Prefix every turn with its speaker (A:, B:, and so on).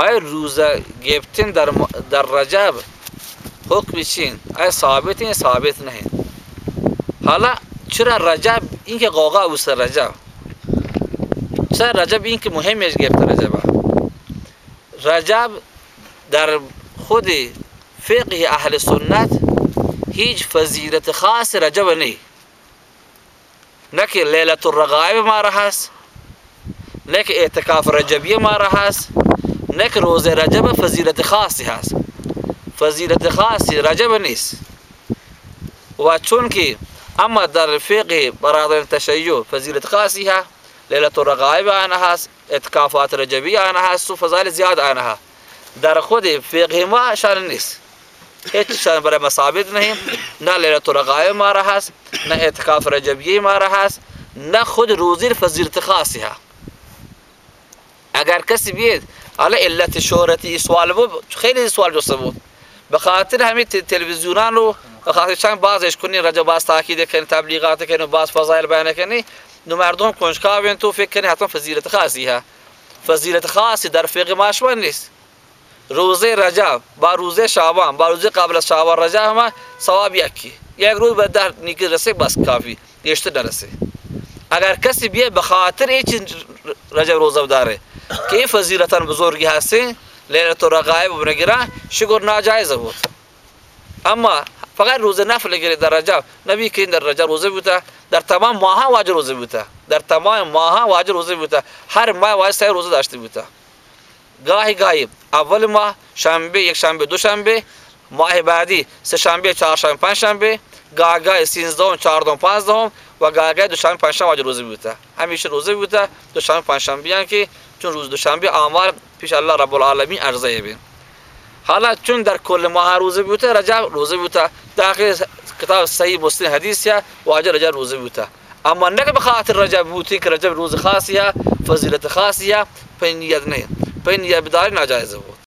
A: آیا روزه گرفتن در, م- در رجب حکم چین آیا ثابت این ثابت نه حالا چرا رجب این که قاقا اوست رجب چرا رجب این که مهمش گرفت رجب رجب در خود فقه اهل سنت هیچ فضیلت خاص رجب نه نه که لیلت الرغائب ما را هست نه که اعتکاف رجبیه ما هست نك روز رجب فەزیلەتی خاصة هاس فەزیلەتی خاصة رجب نيس. وچونك أما در دەرفێقی بەڕادێن تەشەیع فەزیلەت خاصة ها. ليلة الرغائب عنها اتكافات رجبية عنها فضائل زيادة عنها در خود فقه ما شان نيس. هیچ شان برای مصابید نہیں نہ لیلۃ الرغائب ما رہا نہ اعتکاف رجبی ما رہا نہ خود روزی فضیلت خاصی ہے اگر کسی بید حالا علت شهرتی سوال بود خیلی سوال جسته بود. به خاطر همین تلویزیونان رو به خاطر چند بازش کنی رجا باز تاکید کنی تبلیغات کنی باز فضایل بیان کنی نو مردم کنجکاوین تو فکر کنی حتما فضیلت خاصی ها. فضیلت خاصی در فقه ماشوان نیست. روزه رجب با روزه شعبان با روزه قبل از شعبان رجب هم ثواب یکی. یک روز به در نیکی رسه بس کافی. بیشتر نرسه اگر کسی بیه به خاطر هیچ رجب روزه داره که این فضیلتا بزرگی هسته لیلت الرغائب بنگیره شکر ناجایز بود. اما فقط روز نفل گیره در رجب نبی که در رجب روزه بوده در تمام ماه واجب روزه بوده. در تمام ماه واجب روزه بوده. هر ماه واجب سه روزه داشته بوده. گاهی گاهی اول ماه شنبه یک شنبه دو شنبه ماه بعدی سه شنبه چهار شنبه پنج شنبه گاهی سیزدهم چهاردهم پانزدهم و گاهی گاهی دوشنبه پنجشنبه واجب روزه بوده همیشه روزه بوده دوشنبه پنجشنبه هم که چون روز دوشنبه آمار پیش الله رب العالمین عرضه بین حالا چون در کل ماه روزه بوده رجب روزه بوده داخل کتاب صحیح مسلم حدیث یا رجب روزه بوده اما نه به خاطر رجب بوده که رجب روز خاصی فضیلت خاصی په نیت نه په نیت بداری ناجایز بود